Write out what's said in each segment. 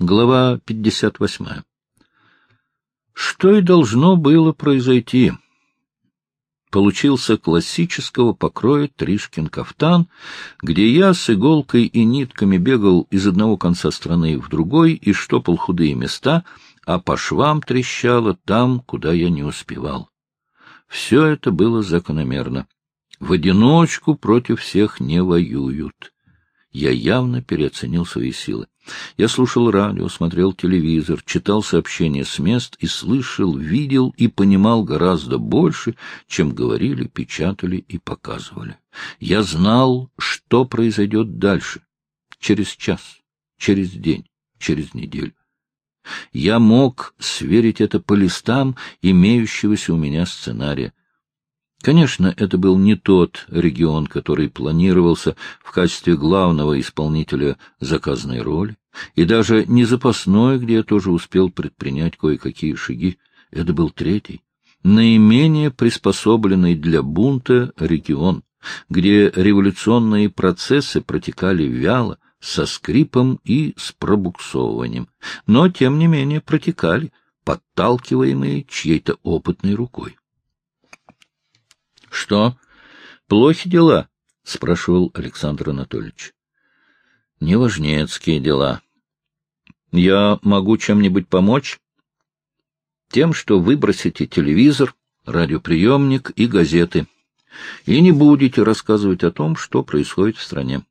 Глава 58. Что и должно было произойти. Получился классического покроя Тришкин кафтан, где я с иголкой и нитками бегал из одного конца страны в другой и штопал худые места, а по швам трещало там, куда я не успевал. Все это было закономерно. В одиночку против всех не воюют. Я явно переоценил свои силы. Я слушал радио, смотрел телевизор, читал сообщения с мест и слышал, видел и понимал гораздо больше, чем говорили, печатали и показывали. Я знал, что произойдет дальше, через час, через день, через неделю. Я мог сверить это по листам имеющегося у меня сценария. Конечно, это был не тот регион, который планировался в качестве главного исполнителя заказной роли, и даже не запасной, где я тоже успел предпринять кое-какие шаги. Это был третий, наименее приспособленный для бунта регион, где революционные процессы протекали вяло, со скрипом и с пробуксовыванием, но, тем не менее, протекали, подталкиваемые чьей-то опытной рукой. — Что, плохи дела? — спрашивал Александр Анатольевич. — Неважнецкие дела. Я могу чем-нибудь помочь? — Тем, что выбросите телевизор, радиоприемник и газеты, и не будете рассказывать о том, что происходит в стране.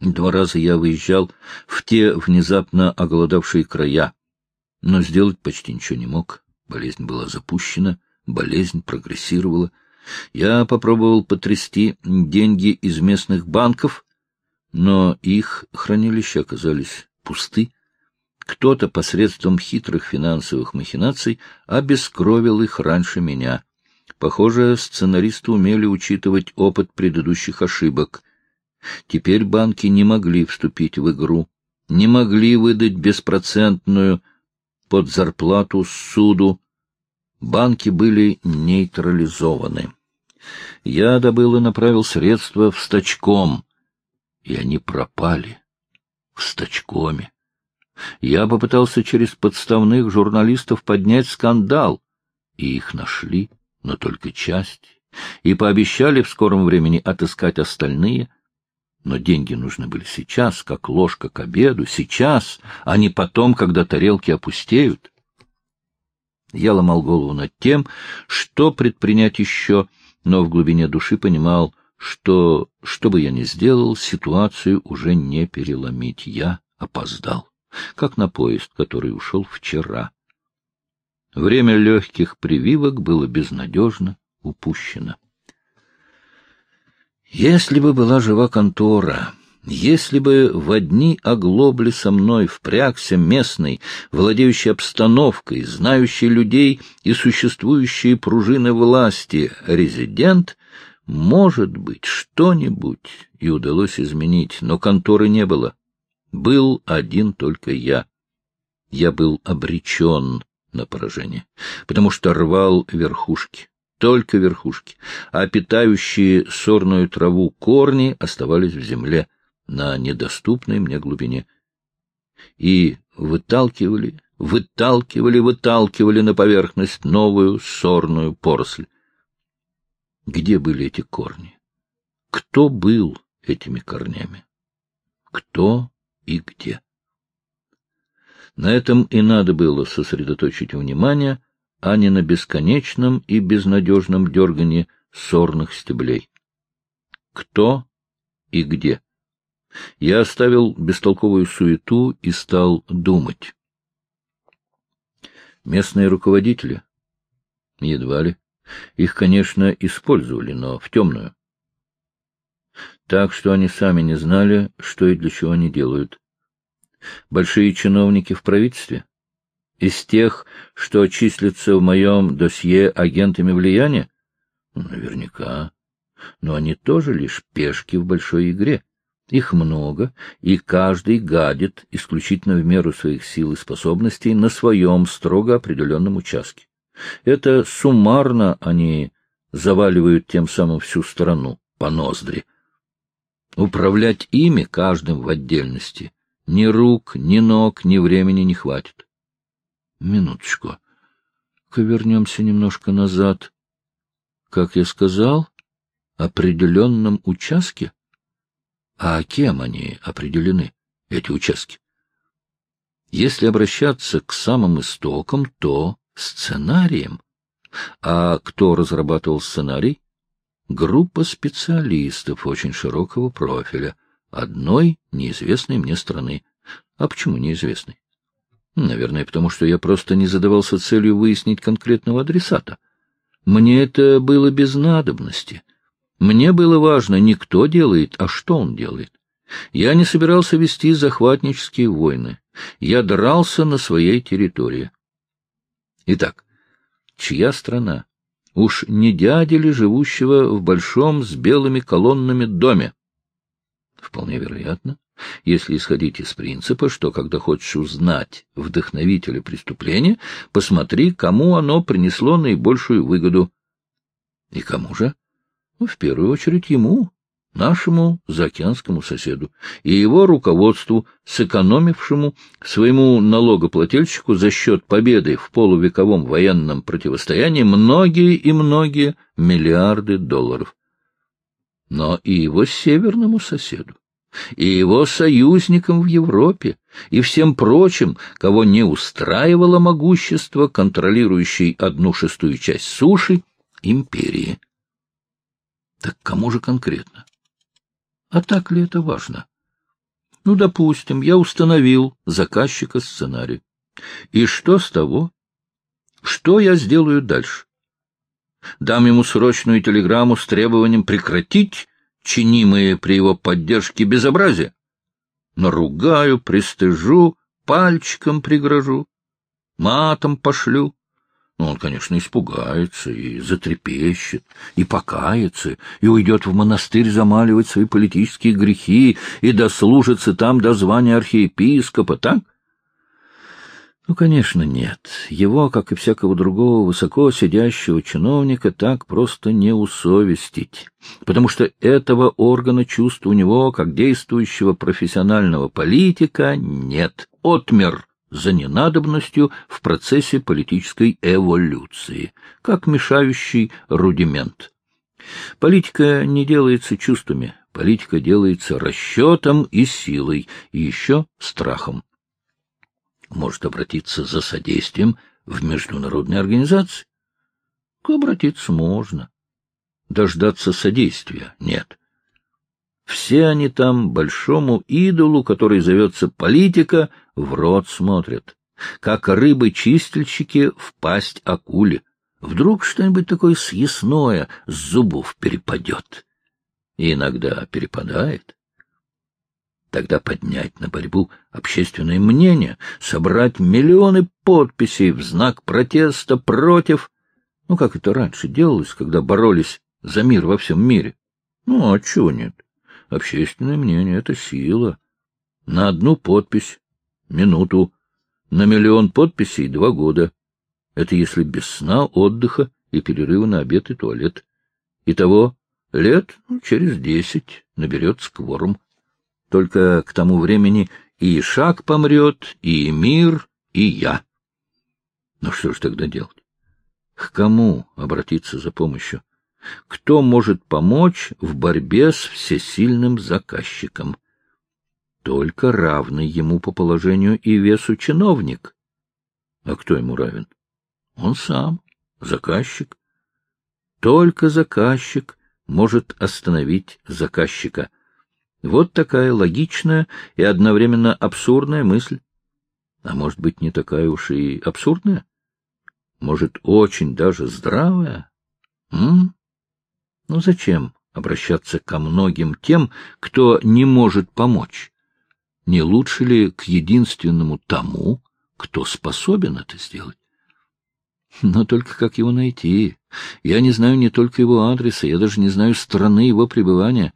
Два раза я выезжал в те внезапно оголодавшие края, но сделать почти ничего не мог. Болезнь была запущена — Болезнь прогрессировала. Я попробовал потрясти деньги из местных банков, но их хранилища оказались пусты. Кто-то посредством хитрых финансовых махинаций обескровил их раньше меня. Похоже, сценаристы умели учитывать опыт предыдущих ошибок. Теперь банки не могли вступить в игру, не могли выдать беспроцентную под зарплату суду, Банки были нейтрализованы. Я добыл и направил средства в стачком, и они пропали в стачкоме. Я попытался через подставных журналистов поднять скандал, и их нашли, но только часть, и пообещали в скором времени отыскать остальные — но деньги нужны были сейчас, как ложка к обеду, сейчас, а не потом, когда тарелки опустеют. Я ломал голову над тем, что предпринять еще, но в глубине души понимал, что, что бы я ни сделал, ситуацию уже не переломить. Я опоздал, как на поезд, который ушел вчера. Время легких прививок было безнадежно упущено. Если бы была жива контора, если бы в одни оглобли со мной впрягся местный, владеющий обстановкой, знающий людей и существующие пружины власти резидент, может быть, что-нибудь и удалось изменить, но конторы не было. Был один только я. Я был обречен на поражение, потому что рвал верхушки, только верхушки, а питающие сорную траву корни оставались в земле — на недоступной мне глубине. И выталкивали, выталкивали, выталкивали на поверхность новую сорную поросль. Где были эти корни? Кто был этими корнями? Кто и где? На этом и надо было сосредоточить внимание, а не на бесконечном и безнадежном дергании сорных стеблей. Кто и где? Я оставил бестолковую суету и стал думать. Местные руководители? Едва ли. Их, конечно, использовали, но в темную. Так что они сами не знали, что и для чего они делают. Большие чиновники в правительстве? Из тех, что числятся в моем досье агентами влияния? Наверняка. Но они тоже лишь пешки в большой игре. Их много, и каждый гадит исключительно в меру своих сил и способностей на своем строго определенном участке. Это суммарно они заваливают тем самым всю страну по ноздри. Управлять ими, каждым в отдельности, Ни рук, ни ног, ни времени не хватит. Минуточку. Ка вернемся немножко назад. Как я сказал, определенном участке? А кем они определены, эти участки? Если обращаться к самым истокам, то сценарием. А кто разрабатывал сценарий? Группа специалистов очень широкого профиля, одной неизвестной мне страны. А почему неизвестной? Наверное, потому что я просто не задавался целью выяснить конкретного адресата. Мне это было без надобности. Мне было важно не кто делает, а что он делает. Я не собирался вести захватнические войны. Я дрался на своей территории. Итак, чья страна? Уж не дядя ли, живущего в большом с белыми колоннами доме? Вполне вероятно, если исходить из принципа, что, когда хочешь узнать вдохновителя преступления, посмотри, кому оно принесло наибольшую выгоду. И кому же? Ну, в первую очередь ему, нашему заокеанскому соседу, и его руководству, сэкономившему своему налогоплательщику за счет победы в полувековом военном противостоянии многие и многие миллиарды долларов. Но и его северному соседу, и его союзникам в Европе, и всем прочим, кого не устраивало могущество, контролирующей одну шестую часть суши, империи. Так кому же конкретно? А так ли это важно? Ну, допустим, я установил заказчика сценарий. И что с того? Что я сделаю дальше? Дам ему срочную телеграмму с требованием прекратить чинимые при его поддержке безобразия. Наругаю, пристыжу, пальчиком пригрожу, матом пошлю. Ну, он, конечно, испугается и затрепещет, и покается, и уйдет в монастырь замаливать свои политические грехи, и дослужится там до звания архиепископа, так? Ну, конечно, нет. Его, как и всякого другого высоко сидящего чиновника, так просто не усовестить, потому что этого органа чувств у него, как действующего профессионального политика, нет. Отмер за ненадобностью в процессе политической эволюции, как мешающий рудимент. Политика не делается чувствами, политика делается расчетом и силой, и еще страхом. Может обратиться за содействием в международные организации? К обратиться можно. Дождаться содействия нет. Все они там большому идолу, который зовется политика, в рот смотрят, как рыбы-чистильщики в пасть акуле. Вдруг что-нибудь такое съестное с зубов перепадет. И иногда перепадает. Тогда поднять на борьбу общественное мнение, собрать миллионы подписей в знак протеста против... Ну, как это раньше делалось, когда боролись за мир во всем мире? Ну, а чего нет? Общественное мнение — это сила. На одну подпись — минуту, на миллион подписей — два года. Это если без сна, отдыха и перерыва на обед и туалет. Итого лет ну, через десять наберется кворум. Только к тому времени и Ишак помрет, и мир, и я. Ну что ж тогда делать? К кому обратиться за помощью? Кто может помочь в борьбе с всесильным заказчиком? Только равный ему по положению и весу чиновник. А кто ему равен? Он сам, заказчик. Только заказчик может остановить заказчика. Вот такая логичная и одновременно абсурдная мысль. А может быть, не такая уж и абсурдная? Может, очень даже здравая? М? Ну зачем обращаться ко многим тем, кто не может помочь? Не лучше ли к единственному тому, кто способен это сделать? Но только как его найти? Я не знаю не только его адреса, я даже не знаю страны его пребывания.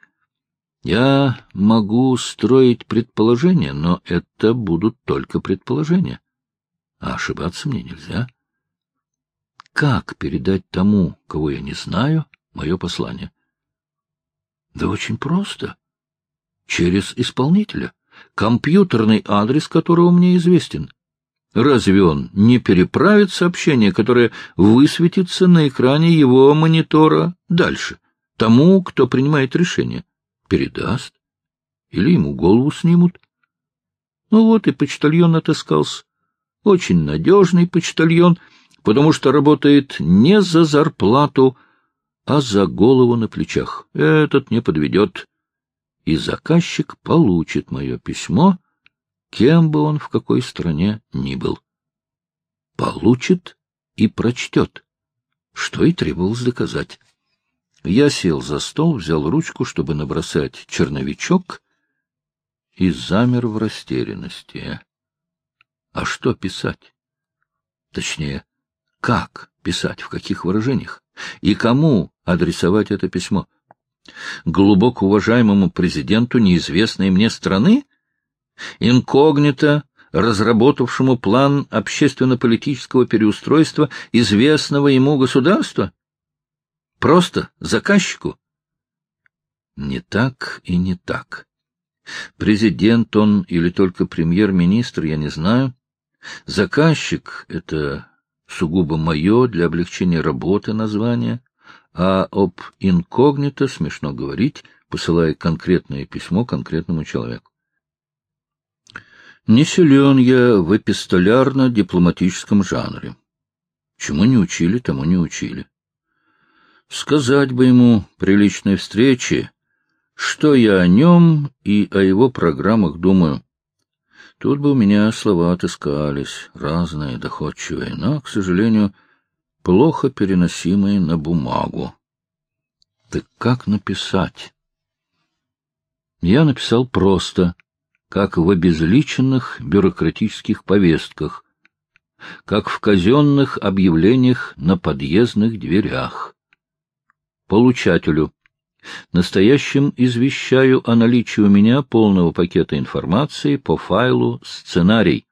Я могу строить предположения, но это будут только предположения. А ошибаться мне нельзя. Как передать тому, кого я не знаю, мое послание? Да очень просто. Через исполнителя, компьютерный адрес которого мне известен. Разве он не переправит сообщение, которое высветится на экране его монитора дальше, тому, кто принимает решение? Передаст? Или ему голову снимут? Ну вот и почтальон отыскался. Очень надежный почтальон, потому что работает не за зарплату, а за голову на плечах. Этот не подведет. И заказчик получит мое письмо, кем бы он в какой стране ни был. Получит и прочтет, что и требовалось доказать. Я сел за стол, взял ручку, чтобы набросать черновичок, и замер в растерянности. А что писать? Точнее, как писать, в каких выражениях? И кому адресовать это письмо? Глубоко уважаемому президенту неизвестной мне страны? Инкогнито разработавшему план общественно-политического переустройства известного ему государства? Просто заказчику? Не так и не так. Президент он или только премьер-министр, я не знаю. Заказчик — это сугубо мое для облегчения работы название, а об инкогнито смешно говорить, посылая конкретное письмо конкретному человеку. Не силен я в эпистолярно-дипломатическом жанре. Чему не учили, тому не учили. Сказать бы ему при личной встрече, что я о нем и о его программах думаю. Тут бы у меня слова отыскались, разные, доходчивые, но, к сожалению, плохо переносимые на бумагу. Так как написать? Я написал просто, как в обезличенных бюрократических повестках, как в казенных объявлениях на подъездных дверях. Получателю Настоящим извещаю о наличии у меня полного пакета информации по файлу «Сценарий».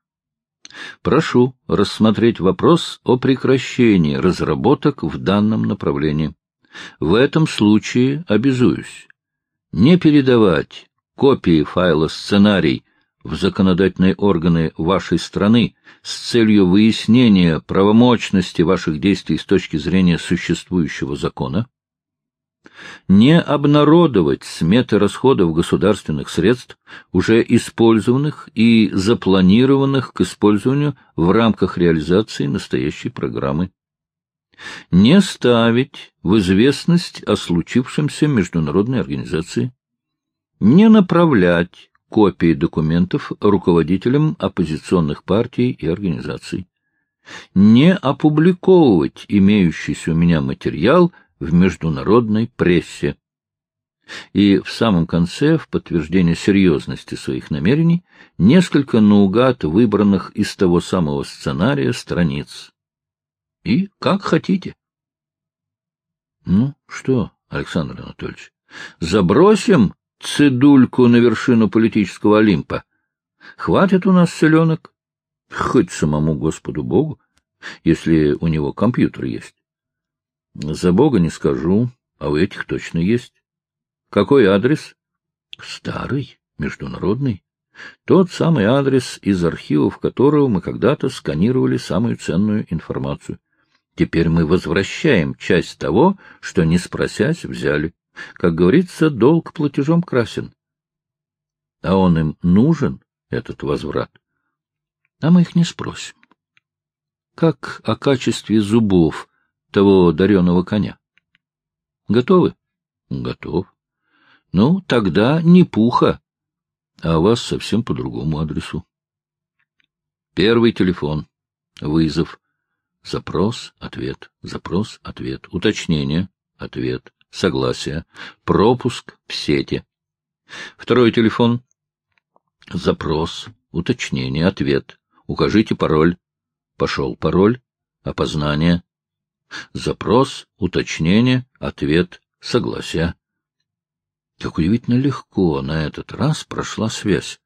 Прошу рассмотреть вопрос о прекращении разработок в данном направлении. В этом случае обязуюсь не передавать копии файла «Сценарий» в законодательные органы вашей страны с целью выяснения правомочности ваших действий с точки зрения существующего закона, не обнародовать сметы расходов государственных средств, уже использованных и запланированных к использованию в рамках реализации настоящей программы. Не ставить в известность о случившемся международной организации. Не направлять копии документов руководителям оппозиционных партий и организаций. Не опубликовывать имеющийся у меня материал в международной прессе. И в самом конце, в подтверждение серьезности своих намерений, несколько наугад выбранных из того самого сценария страниц. И как хотите. Ну, что, Александр Анатольевич, забросим цедульку на вершину политического Олимпа? Хватит у нас селенок? Хоть самому Господу Богу, если у него компьютер есть. За Бога не скажу, а у этих точно есть. Какой адрес? Старый, международный. Тот самый адрес, из архивов которого мы когда-то сканировали самую ценную информацию. Теперь мы возвращаем часть того, что, не спросясь, взяли. Как говорится, долг платежом красен. А он им нужен, этот возврат. А мы их не спросим. Как о качестве зубов того дареного коня. Готовы? Готов. Ну, тогда не пуха, а вас совсем по другому адресу. Первый телефон. Вызов. Запрос, ответ, запрос, ответ, уточнение, ответ, согласие, пропуск в сети. Второй телефон. Запрос, уточнение, ответ. Укажите пароль. Пошел пароль, опознание, Запрос, уточнение, ответ, согласие. Как удивительно легко на этот раз прошла связь.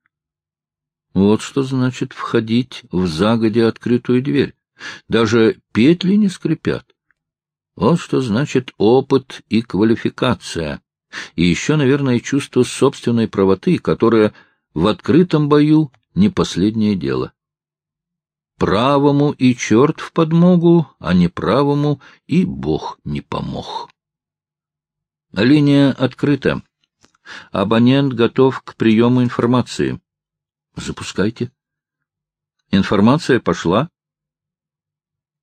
Вот что значит входить в загоди открытую дверь. Даже петли не скрипят. Вот что значит опыт и квалификация. И еще, наверное, чувство собственной правоты, которое в открытом бою не последнее дело. Правому и черт в подмогу, а не правому и Бог не помог. Линия открыта. Абонент готов к приему информации. Запускайте. Информация пошла.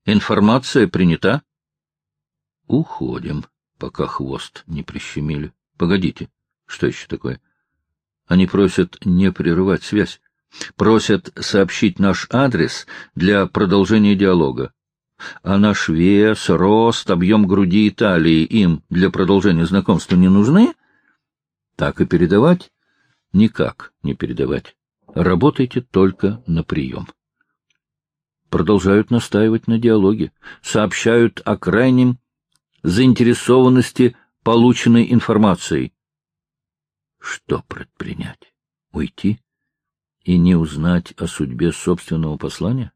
Информация принята. Уходим, пока хвост не прищемили. Погодите, что еще такое? Они просят не прерывать связь. Просят сообщить наш адрес для продолжения диалога. А наш вес, рост, объем груди и талии им для продолжения знакомства не нужны? Так и передавать? Никак не передавать. Работайте только на прием. Продолжают настаивать на диалоге, сообщают о крайнем заинтересованности полученной информацией. Что предпринять? Уйти и не узнать о судьбе собственного послания?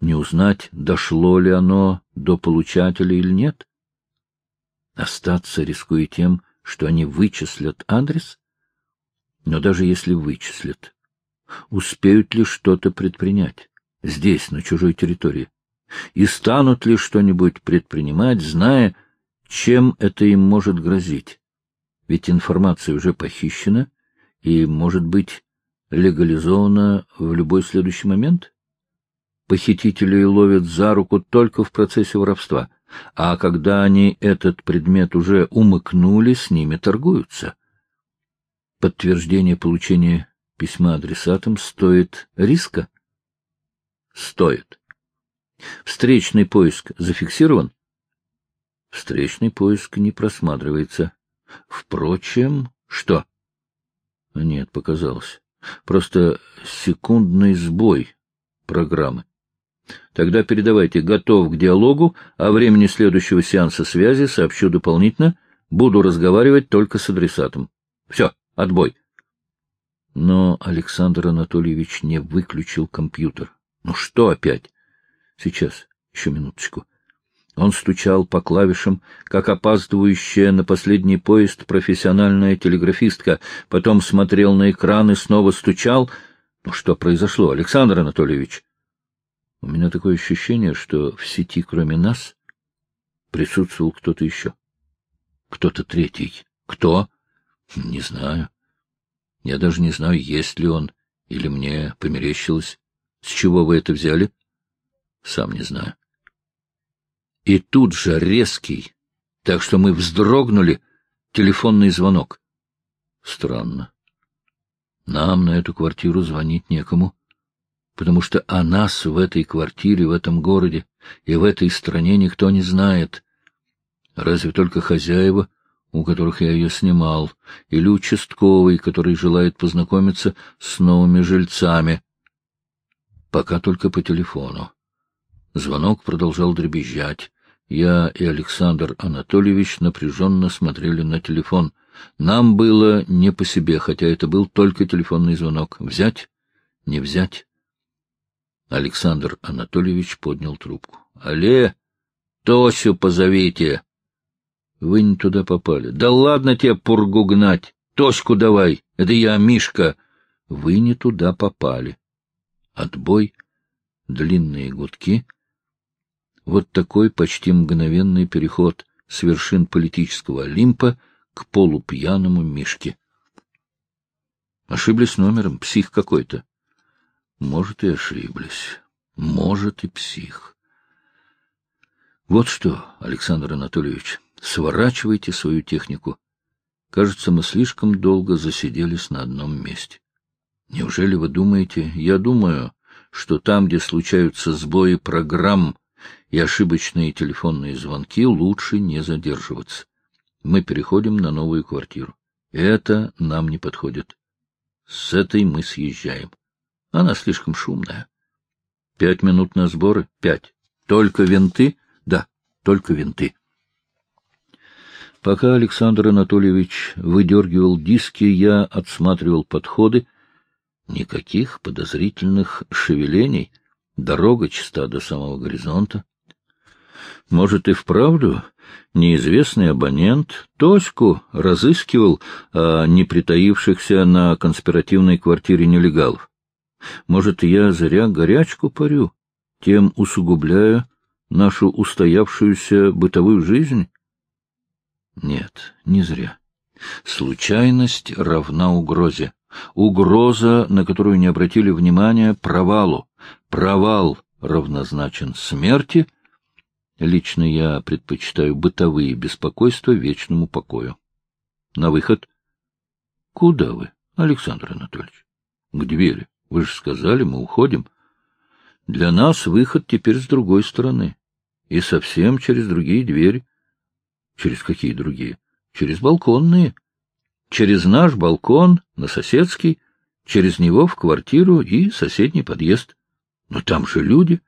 Не узнать, дошло ли оно до получателя или нет? Остаться, рискуя тем, что они вычислят адрес? Но даже если вычислят, успеют ли что-то предпринять здесь, на чужой территории? И станут ли что-нибудь предпринимать, зная, чем это им может грозить? Ведь информация уже похищена и, может быть, легализована в любой следующий момент? Похитителей ловят за руку только в процессе воровства, а когда они этот предмет уже умыкнули, с ними торгуются. Подтверждение получения письма адресатам стоит риска? Стоит. Встречный поиск зафиксирован? Встречный поиск не просматривается. Впрочем, что? Нет, показалось. Просто секундный сбой программы. Тогда передавайте «готов к диалогу», а времени следующего сеанса связи сообщу дополнительно. Буду разговаривать только с адресатом. Все, отбой. Но Александр Анатольевич не выключил компьютер. Ну что опять? Сейчас, еще минуточку. Он стучал по клавишам, как опаздывающая на последний поезд профессиональная телеграфистка, потом смотрел на экран и снова стучал. Ну что произошло, Александр Анатольевич? У меня такое ощущение, что в сети, кроме нас, присутствовал кто-то еще. Кто-то третий. Кто? Не знаю. Я даже не знаю, есть ли он, или мне померещилось. С чего вы это взяли? Сам не знаю. И тут же резкий, так что мы вздрогнули, телефонный звонок. Странно. Нам на эту квартиру звонить некому потому что о нас в этой квартире, в этом городе и в этой стране никто не знает. Разве только хозяева, у которых я ее снимал, или участковый, который желает познакомиться с новыми жильцами. Пока только по телефону. Звонок продолжал дребезжать. Я и Александр Анатольевич напряженно смотрели на телефон. Нам было не по себе, хотя это был только телефонный звонок. Взять? Не взять? Александр Анатольевич поднял трубку. — Але, Тосю позовите. — Вы не туда попали. — Да ладно тебе пургу гнать. Тоську давай. Это я, Мишка. Вы не туда попали. Отбой, длинные гудки. Вот такой почти мгновенный переход с вершин политического Олимпа к полупьяному Мишке. Ошиблись номером, псих какой-то. Может, и ошиблись. Может, и псих. Вот что, Александр Анатольевич, сворачивайте свою технику. Кажется, мы слишком долго засиделись на одном месте. Неужели вы думаете? Я думаю, что там, где случаются сбои программ и ошибочные телефонные звонки, лучше не задерживаться. Мы переходим на новую квартиру. Это нам не подходит. С этой мы съезжаем. Она слишком шумная. Пять минут на сборы? Пять. Только винты? Да, только винты. Пока Александр Анатольевич выдергивал диски, я отсматривал подходы. Никаких подозрительных шевелений. Дорога чиста до самого горизонта. Может, и вправду неизвестный абонент Тоську разыскивал о не притаившихся на конспиративной квартире нелегалов. Может, я зря горячку парю, тем усугубляя нашу устоявшуюся бытовую жизнь? Нет, не зря. Случайность равна угрозе. Угроза, на которую не обратили внимания, провалу. Провал равнозначен смерти. Лично я предпочитаю бытовые беспокойства вечному покою. На выход. Куда вы, Александр Анатольевич? К двери. Вы же сказали, мы уходим. Для нас выход теперь с другой стороны. И совсем через другие двери. Через какие другие? Через балконные. Через наш балкон на соседский, через него в квартиру и соседний подъезд. Но там же люди.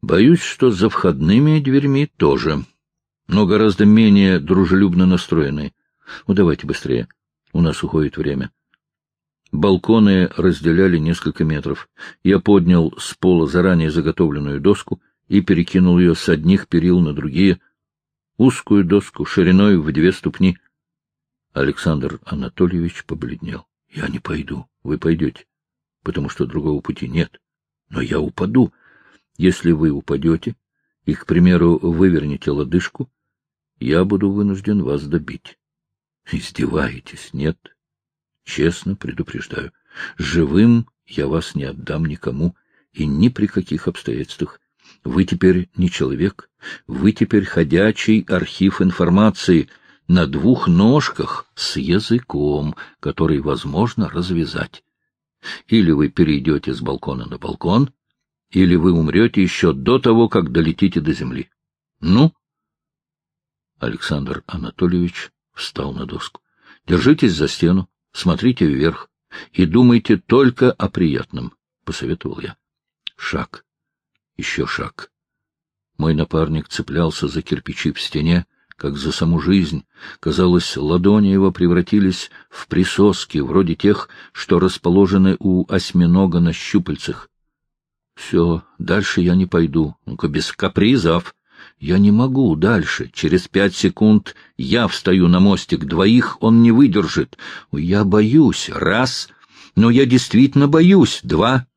Боюсь, что за входными дверьми тоже, но гораздо менее дружелюбно настроенные. Ну, давайте быстрее. У нас уходит время. Балконы разделяли несколько метров. Я поднял с пола заранее заготовленную доску и перекинул ее с одних перил на другие, узкую доску шириной в две ступни. Александр Анатольевич побледнел. — Я не пойду. Вы пойдете, потому что другого пути нет. Но я упаду. Если вы упадете и, к примеру, вывернете лодыжку, я буду вынужден вас добить. Издеваетесь, нет? Честно предупреждаю. Живым я вас не отдам никому и ни при каких обстоятельствах. Вы теперь не человек, вы теперь ходячий архив информации на двух ножках с языком, который возможно развязать. Или вы перейдете с балкона на балкон, или вы умрете еще до того, как долетите до земли. Ну? Александр Анатольевич встал на доску. Держитесь за стену, смотрите вверх и думайте только о приятном, — посоветовал я. Шаг. Еще шаг. Мой напарник цеплялся за кирпичи в стене, как за саму жизнь. Казалось, ладони его превратились в присоски, вроде тех, что расположены у осьминога на щупальцах. Все, дальше я не пойду. Ну-ка, без капризов. Я не могу дальше. Через пять секунд я встаю на мостик. Двоих он не выдержит. Я боюсь. Раз. Но я действительно боюсь. Два.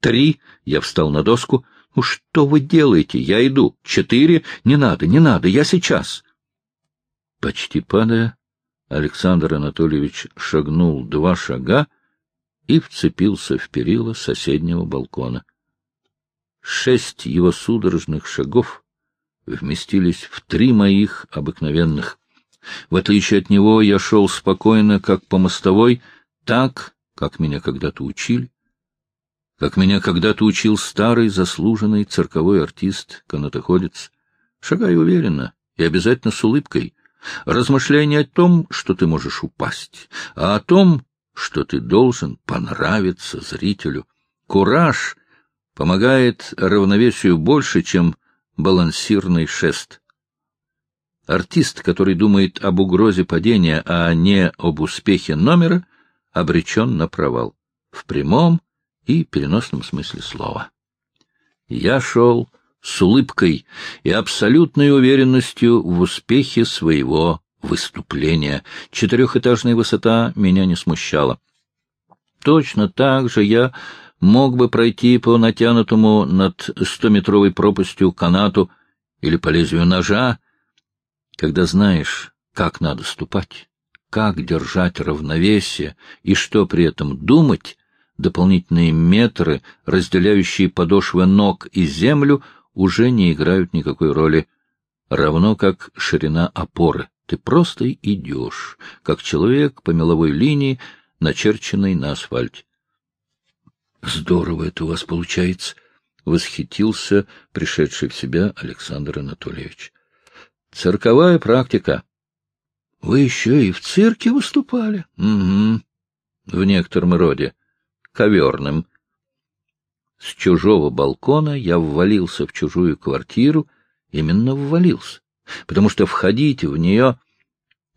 Три. Я встал на доску. Ну что вы делаете? Я иду. Четыре. Не надо, не надо. Я сейчас. Почти падая, Александр Анатольевич шагнул два шага и вцепился в перила соседнего балкона. Шесть его судорожных шагов вместились в три моих обыкновенных. В отличие от него я шел спокойно, как по мостовой, так, как меня когда-то учили, как меня когда-то учил старый заслуженный цирковой артист, канатоходец. Шагай уверенно и обязательно с улыбкой. Размышляй о том, что ты можешь упасть, а о том, что ты должен понравиться зрителю. Кураж помогает равновесию больше, чем балансирный шест. Артист, который думает об угрозе падения, а не об успехе номера, обречен на провал. В прямом и переносном смысле слова. Я шел с улыбкой и абсолютной уверенностью в успехе своего выступления. Четырехэтажная высота меня не смущала. Точно так же я мог бы пройти по натянутому над стометровой пропастью канату или по лезвию ножа, когда знаешь, как надо ступать, как держать равновесие и что при этом думать, дополнительные метры, разделяющие подошвы ног и землю, уже не играют никакой роли, равно как ширина опоры. Ты просто идешь, как человек по меловой линии, начерченной на асфальте. — Здорово это у вас получается, — восхитился пришедший в себя Александр Анатольевич. — Цирковая практика. — Вы еще и в цирке выступали? — Угу. В некотором роде. Коверным. С чужого балкона я ввалился в чужую квартиру, именно ввалился потому что входить в нее,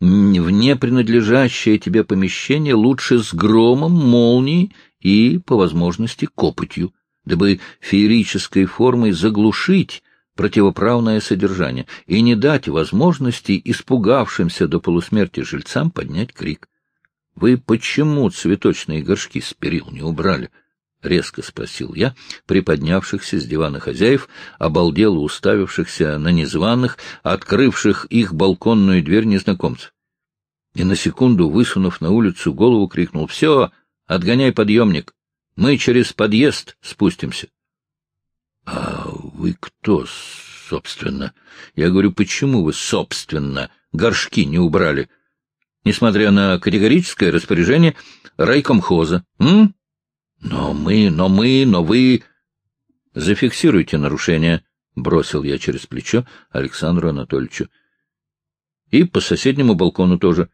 в непринадлежащее тебе помещение, лучше с громом, молнией и, по возможности, копотью, дабы феерической формой заглушить противоправное содержание и не дать возможности испугавшимся до полусмерти жильцам поднять крик. — Вы почему цветочные горшки с перил не убрали? — резко спросил я, приподнявшихся с дивана хозяев, обалдело уставившихся на незваных, открывших их балконную дверь незнакомцев. И на секунду, высунув на улицу голову, крикнул — Все, отгоняй подъемник, мы через подъезд спустимся. — А вы кто, собственно? Я говорю, почему вы, собственно, горшки не убрали? Несмотря на категорическое распоряжение райкомхоза. М? Но мы, но мы, но вы... Зафиксируйте нарушение, — бросил я через плечо Александру Анатольевичу. И по соседнему балкону тоже.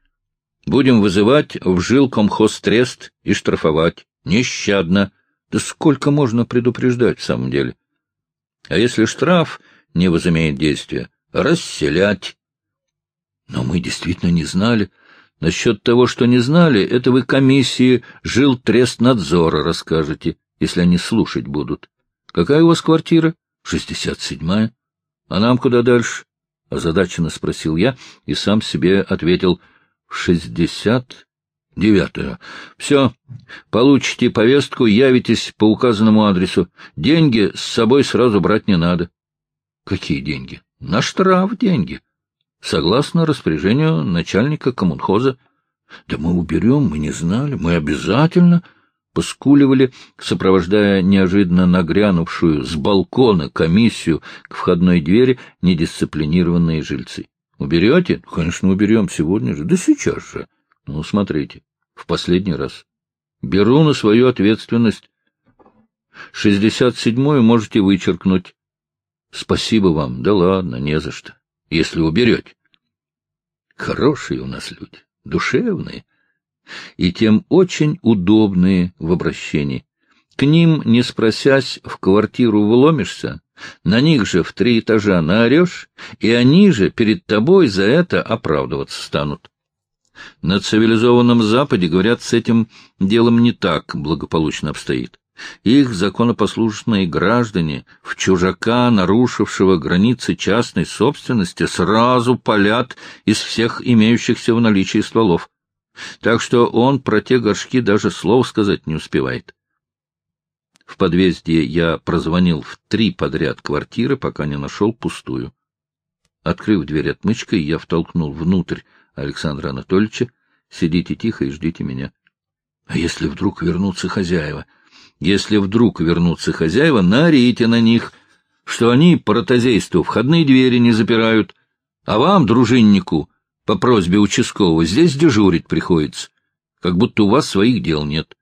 Будем вызывать в жилкомхоз трест и штрафовать. Нещадно. Да сколько можно предупреждать в самом деле? А если штраф не возымеет действия, расселять. Но мы действительно не знали. Насчет того, что не знали, это вы комиссии жил трест надзора расскажете, если они слушать будут. Какая у вас квартира? Шестьдесят седьмая. А нам куда дальше? Озадаченно спросил я и сам себе ответил. Шестьдесят девятую. Все, получите повестку, явитесь по указанному адресу. Деньги с собой сразу брать не надо. Какие деньги? На штраф деньги. Согласно распоряжению начальника коммунхоза. Да мы уберем, мы не знали, мы обязательно поскуливали, сопровождая неожиданно нагрянувшую с балкона комиссию к входной двери недисциплинированные жильцы. Уберете? Конечно, уберем сегодня же. Да сейчас же. Ну, смотрите, в последний раз. Беру на свою ответственность. Шестьдесят седьмую можете вычеркнуть. Спасибо вам. Да ладно, не за что. Если уберете. Хорошие у нас люди, душевные. И тем очень удобные в обращении. К ним, не спросясь, в квартиру вломишься, на них же в три этажа наорешь, и они же перед тобой за это оправдываться станут. На цивилизованном Западе, говорят, с этим делом не так благополучно обстоит. Их законопослушные граждане в чужака, нарушившего границы частной собственности, сразу палят из всех имеющихся в наличии стволов. Так что он про те горшки даже слов сказать не успевает. В подъезде я прозвонил в три подряд квартиры, пока не нашел пустую. Открыв дверь отмычкой, я втолкнул внутрь Александра Анатольевича. Сидите тихо и ждите меня. А если вдруг вернутся хозяева? Если вдруг вернутся хозяева, нарите на них, что они по ротозейству входные двери не запирают, а вам, дружиннику, по просьбе участкового, здесь дежурить приходится, как будто у вас своих дел нет.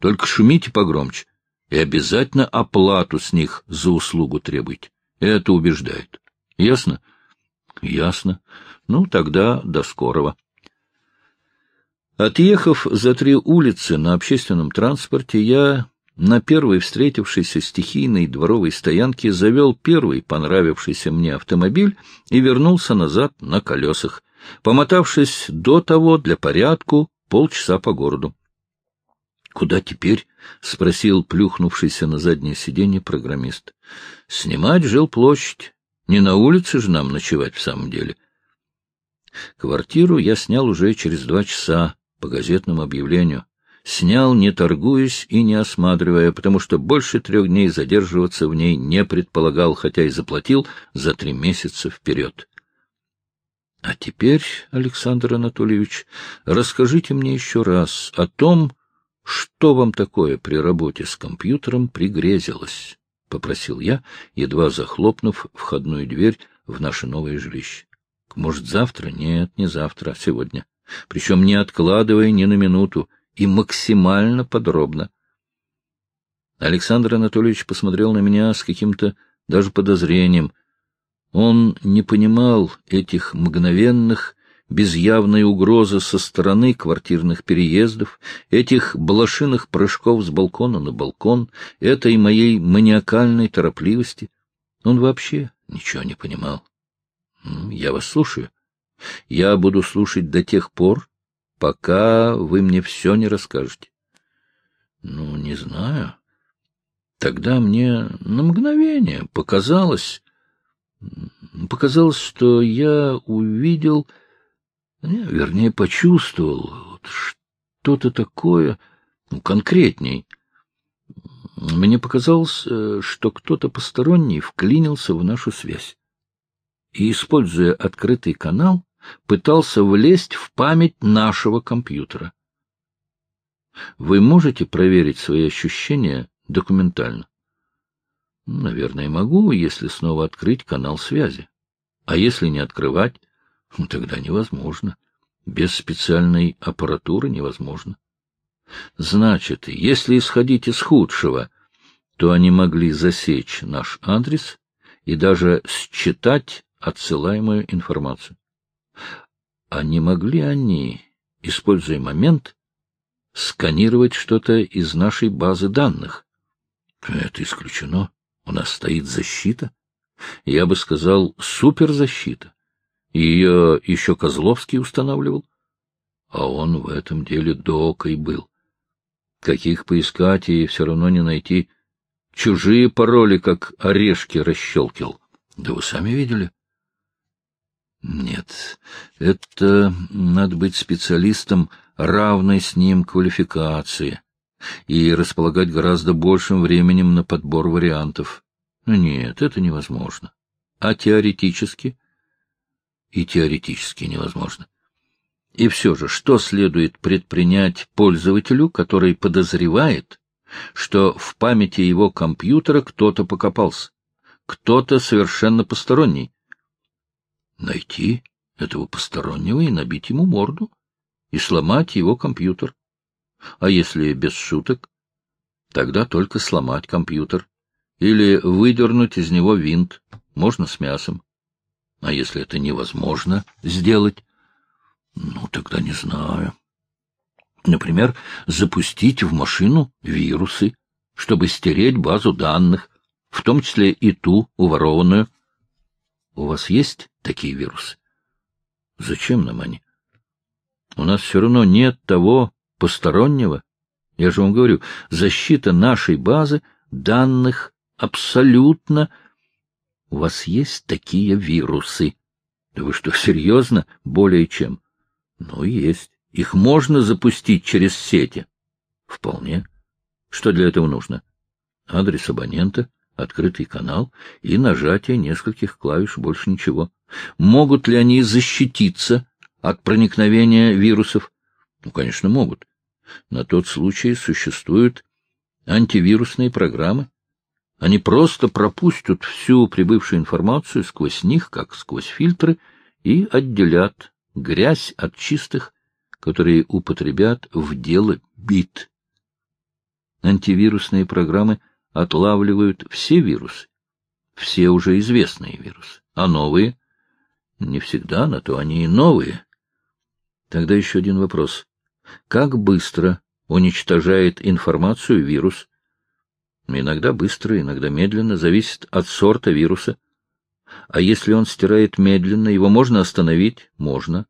Только шумите погромче и обязательно оплату с них за услугу требуйте. Это убеждает. Ясно? Ясно. Ну, тогда до скорого. Отъехав за три улицы на общественном транспорте, я на первой встретившейся стихийной дворовой стоянке завел первый понравившийся мне автомобиль и вернулся назад на колесах, помотавшись до того для порядку полчаса по городу. — Куда теперь? — спросил плюхнувшийся на заднее сиденье программист. — Снимать жилплощадь. Не на улице же нам ночевать в самом деле. Квартиру я снял уже через два часа по газетному объявлению. Снял, не торгуясь и не осматривая, потому что больше трех дней задерживаться в ней не предполагал, хотя и заплатил за три месяца вперед. А теперь, Александр Анатольевич, расскажите мне еще раз о том, что вам такое при работе с компьютером пригрезилось, — попросил я, едва захлопнув входную дверь в наше новое жилище. Может, завтра? Нет, не завтра, а сегодня. Причем не откладывая ни на минуту и максимально подробно. Александр Анатольевич посмотрел на меня с каким-то даже подозрением. Он не понимал этих мгновенных, без явной угрозы со стороны квартирных переездов, этих блошиных прыжков с балкона на балкон, этой моей маниакальной торопливости. Он вообще ничего не понимал. Я вас слушаю. Я буду слушать до тех пор, пока вы мне все не расскажете. Ну, не знаю. Тогда мне на мгновение показалось, Показалось, что я увидел, вернее, почувствовал вот что-то такое, ну, конкретней. Мне показалось, э, что кто-то посторонний вклинился в нашу связь и, используя открытый канал, пытался влезть в память нашего компьютера. Вы можете проверить свои ощущения документально? Наверное, могу, если снова открыть канал связи. А если не открывать, ну, тогда невозможно. Без специальной аппаратуры невозможно. Значит, если исходить из худшего, то они могли засечь наш адрес и даже считать отсылаемую информацию. А не могли они, используя момент, сканировать что-то из нашей базы данных? Это исключено. У нас стоит защита. Я бы сказал, суперзащита. Ее еще Козловский устанавливал. А он в этом деле докой был. Каких поискать и все равно не найти. Чужие пароли, как орешки, расщелкил. Да вы сами видели. Нет, это надо быть специалистом равной с ним квалификации и располагать гораздо большим временем на подбор вариантов. Нет, это невозможно. А теоретически? И теоретически невозможно. И все же, что следует предпринять пользователю, который подозревает, что в памяти его компьютера кто-то покопался, кто-то совершенно посторонний? Найти этого постороннего и набить ему морду, и сломать его компьютер. А если без шуток? Тогда только сломать компьютер. Или выдернуть из него винт. Можно с мясом. А если это невозможно сделать? Ну, тогда не знаю. Например, запустить в машину вирусы, чтобы стереть базу данных, в том числе и ту уворованную. У вас есть такие вирусы? Зачем нам они? У нас все равно нет того, постороннего. Я же вам говорю, защита нашей базы данных абсолютно... У вас есть такие вирусы? Да вы что, серьезно? Более чем. Ну, есть. Их можно запустить через сети? Вполне. Что для этого нужно? Адрес абонента, открытый канал и нажатие нескольких клавиш, больше ничего. Могут ли они защититься от проникновения вирусов? Ну, конечно, могут. На тот случай существуют антивирусные программы. Они просто пропустят всю прибывшую информацию сквозь них, как сквозь фильтры, и отделят грязь от чистых, которые употребят в дело бит. Антивирусные программы отлавливают все вирусы, все уже известные вирусы, а новые — не всегда, на то они и новые. Тогда еще один вопрос. Как быстро уничтожает информацию вирус? Иногда быстро, иногда медленно, зависит от сорта вируса. А если он стирает медленно, его можно остановить? Можно.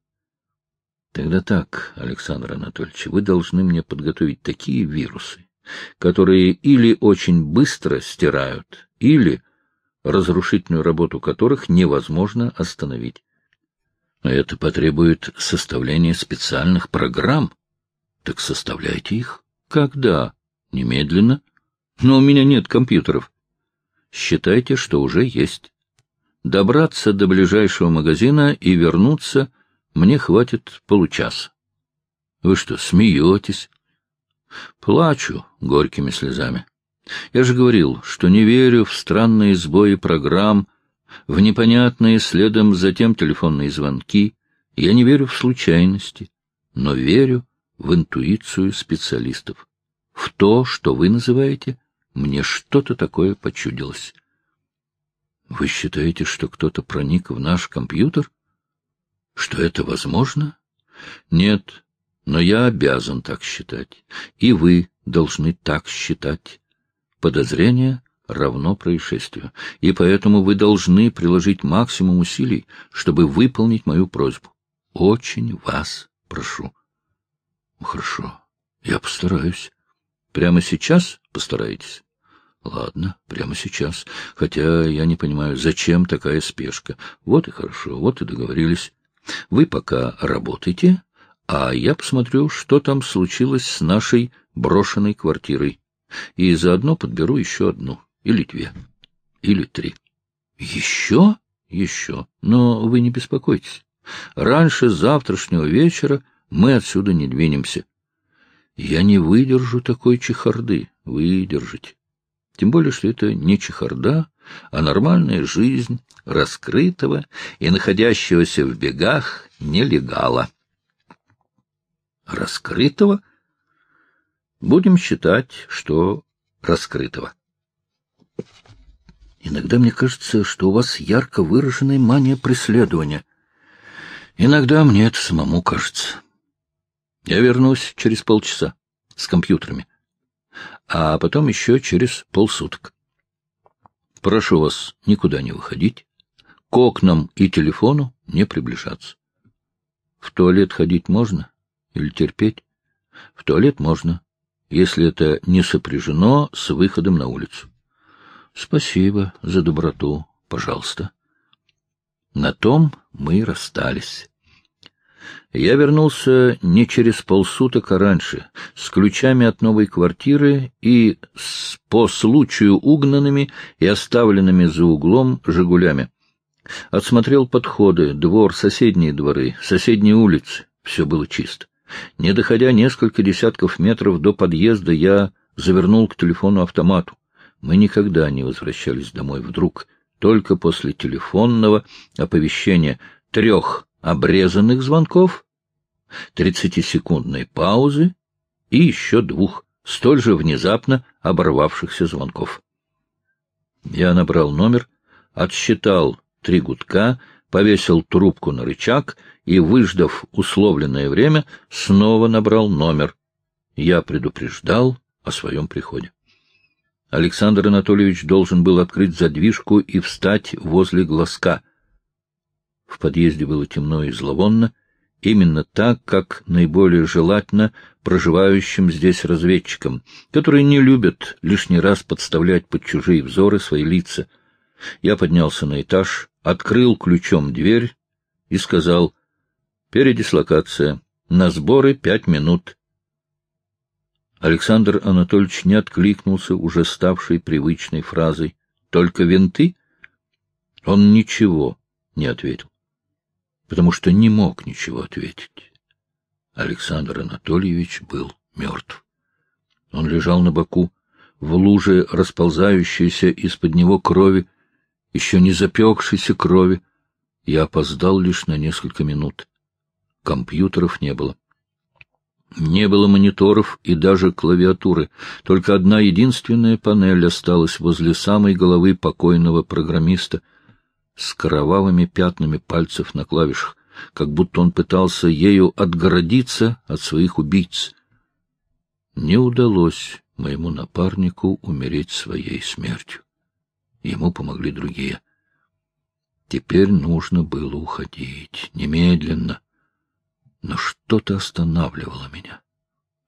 Тогда так, Александр Анатольевич, вы должны мне подготовить такие вирусы, которые или очень быстро стирают, или разрушительную работу которых невозможно остановить. Это потребует составления специальных программ. Так составляйте их. Когда? Немедленно. Но у меня нет компьютеров. Считайте, что уже есть. Добраться до ближайшего магазина и вернуться мне хватит получаса. Вы что, смеетесь? Плачу горькими слезами. Я же говорил, что не верю в странные сбои программ, в непонятные следом затем телефонные звонки. Я не верю в случайности, но верю в интуицию специалистов. В то, что вы называете, мне что-то такое почудилось. Вы считаете, что кто-то проник в наш компьютер? Что это возможно? Нет, но я обязан так считать. И вы должны так считать. Подозрение равно происшествию, и поэтому вы должны приложить максимум усилий, чтобы выполнить мою просьбу. Очень вас прошу. Хорошо, я постараюсь. Прямо сейчас постарайтесь. Ладно, прямо сейчас. Хотя я не понимаю, зачем такая спешка. Вот и хорошо, вот и договорились. Вы пока работайте, а я посмотрю, что там случилось с нашей брошенной квартирой. И заодно подберу еще одну, или две, или три. Еще? Еще. Но вы не беспокойтесь. Раньше завтрашнего вечера мы отсюда не двинемся. Я не выдержу такой чехарды. Выдержите. Тем более, что это не чехарда, а нормальная жизнь раскрытого и находящегося в бегах нелегала. Раскрытого? Будем считать, что раскрытого. Иногда мне кажется, что у вас ярко выраженная мания преследования. Иногда мне это самому кажется. Я вернусь через полчаса с компьютерами а потом еще через полсуток. Прошу вас никуда не выходить, к окнам и телефону не приближаться. В туалет ходить можно или терпеть? В туалет можно, если это не сопряжено с выходом на улицу. Спасибо за доброту, пожалуйста. На том мы расстались. Я вернулся не через полсуток, а раньше, с ключами от новой квартиры и с по случаю угнанными и оставленными за углом «Жигулями». Отсмотрел подходы, двор, соседние дворы, соседние улицы. Все было чисто. Не доходя несколько десятков метров до подъезда, я завернул к телефону-автомату. Мы никогда не возвращались домой вдруг, только после телефонного оповещения трех обрезанных звонков, тридцатисекундной паузы и еще двух столь же внезапно оборвавшихся звонков. Я набрал номер, отсчитал три гудка, повесил трубку на рычаг и, выждав условленное время, снова набрал номер. Я предупреждал о своем приходе. Александр Анатольевич должен был открыть задвижку и встать возле глазка — в подъезде было темно и зловонно, именно так, как наиболее желательно проживающим здесь разведчикам, которые не любят лишний раз подставлять под чужие взоры свои лица. Я поднялся на этаж, открыл ключом дверь и сказал «Передислокация. На сборы пять минут». Александр Анатольевич не откликнулся уже ставшей привычной фразой «Только винты?» Он ничего не ответил потому что не мог ничего ответить. Александр Анатольевич был мертв. Он лежал на боку, в луже расползающейся из-под него крови, еще не запекшейся крови. Я опоздал лишь на несколько минут. Компьютеров не было. Не было мониторов и даже клавиатуры. Только одна единственная панель осталась возле самой головы покойного программиста — с кровавыми пятнами пальцев на клавишах, как будто он пытался ею отгородиться от своих убийц. Не удалось моему напарнику умереть своей смертью. Ему помогли другие. Теперь нужно было уходить, немедленно. Но что-то останавливало меня.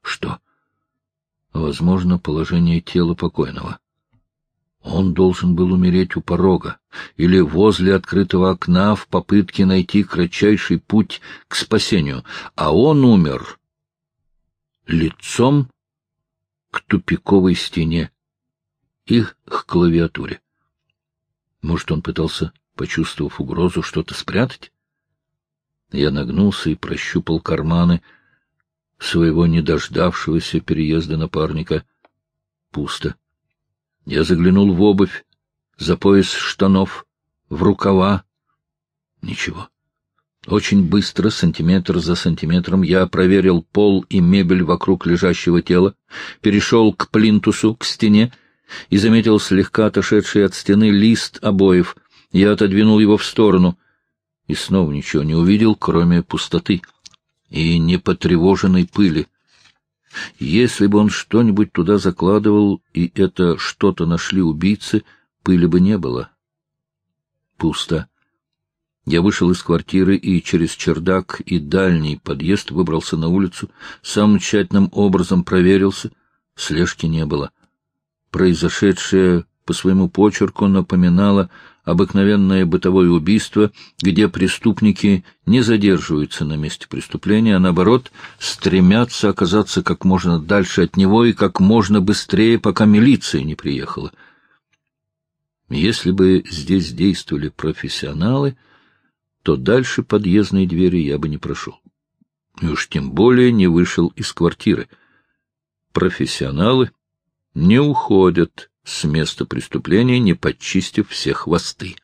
Что? Возможно, положение тела покойного. Он должен был умереть у порога или возле открытого окна в попытке найти кратчайший путь к спасению, а он умер лицом к тупиковой стене и к клавиатуре. Может, он пытался, почувствовав угрозу, что-то спрятать? Я нагнулся и прощупал карманы своего недождавшегося переезда напарника. Пусто. Я заглянул в обувь, за пояс штанов, в рукава. Ничего. Очень быстро, сантиметр за сантиметром, я проверил пол и мебель вокруг лежащего тела, перешел к плинтусу, к стене, и заметил слегка отошедший от стены лист обоев. Я отодвинул его в сторону и снова ничего не увидел, кроме пустоты и непотревоженной пыли. Если бы он что-нибудь туда закладывал, и это что-то нашли убийцы, пыли бы не было. Пусто. Я вышел из квартиры и через чердак и дальний подъезд выбрался на улицу, самым тщательным образом проверился, слежки не было. Произошедшее по своему почерку напоминало обыкновенное бытовое убийство, где преступники не задерживаются на месте преступления, а наоборот стремятся оказаться как можно дальше от него и как можно быстрее, пока милиция не приехала. Если бы здесь действовали профессионалы, то дальше подъездной двери я бы не прошел. И уж тем более не вышел из квартиры. Профессионалы не уходят с места преступления, не подчистив все хвосты.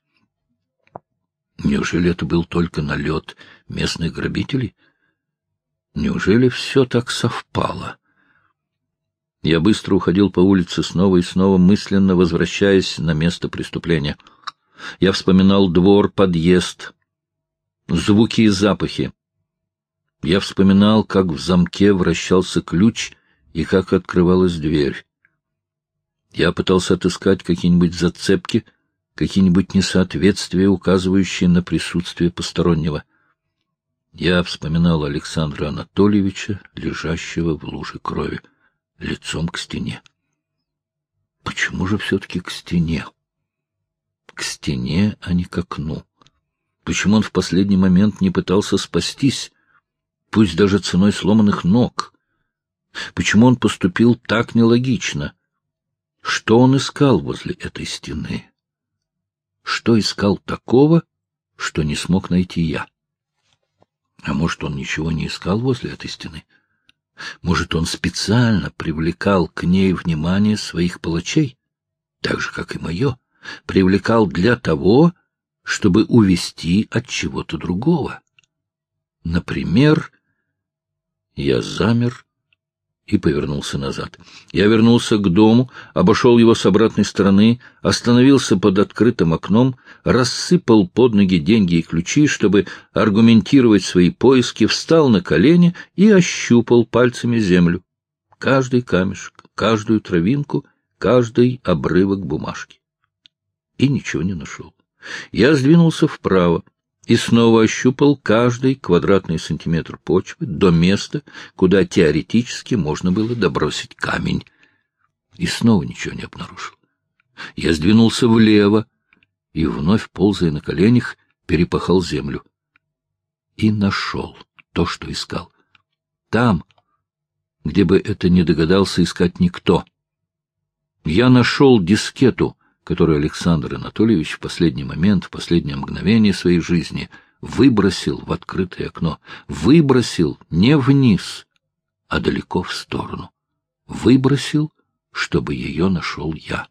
Неужели это был только налет местных грабителей? Неужели все так совпало? Я быстро уходил по улице снова и снова, мысленно возвращаясь на место преступления. Я вспоминал двор, подъезд, звуки и запахи. Я вспоминал, как в замке вращался ключ и как открывалась дверь. Я пытался отыскать какие-нибудь зацепки, какие-нибудь несоответствия, указывающие на присутствие постороннего. Я вспоминал Александра Анатольевича, лежащего в луже крови, лицом к стене. Почему же все-таки к стене? К стене, а не к окну. Почему он в последний момент не пытался спастись, пусть даже ценой сломанных ног? Почему он поступил так нелогично? Что он искал возле этой стены? Что искал такого, что не смог найти я? А может, он ничего не искал возле этой стены? Может, он специально привлекал к ней внимание своих палачей, так же, как и мое, привлекал для того, чтобы увести от чего-то другого? Например, я замер и повернулся назад. Я вернулся к дому, обошел его с обратной стороны, остановился под открытым окном, рассыпал под ноги деньги и ключи, чтобы аргументировать свои поиски, встал на колени и ощупал пальцами землю. Каждый камешек, каждую травинку, каждый обрывок бумажки. И ничего не нашел. Я сдвинулся вправо, и снова ощупал каждый квадратный сантиметр почвы до места, куда теоретически можно было добросить камень. И снова ничего не обнаружил. Я сдвинулся влево и, вновь ползая на коленях, перепахал землю. И нашел то, что искал. Там, где бы это не догадался искать никто. Я нашел дискету, которую Александр Анатольевич в последний момент, в последнее мгновение своей жизни выбросил в открытое окно. Выбросил не вниз, а далеко в сторону. Выбросил, чтобы ее нашел я.